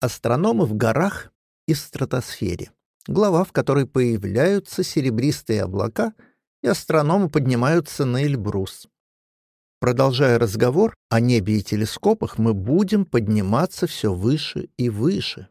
Астрономы в горах и стратосфере. Глава, в которой появляются серебристые облака, и астрономы поднимаются на Эльбрус. Продолжая разговор о небе и телескопах, мы будем подниматься все выше и выше.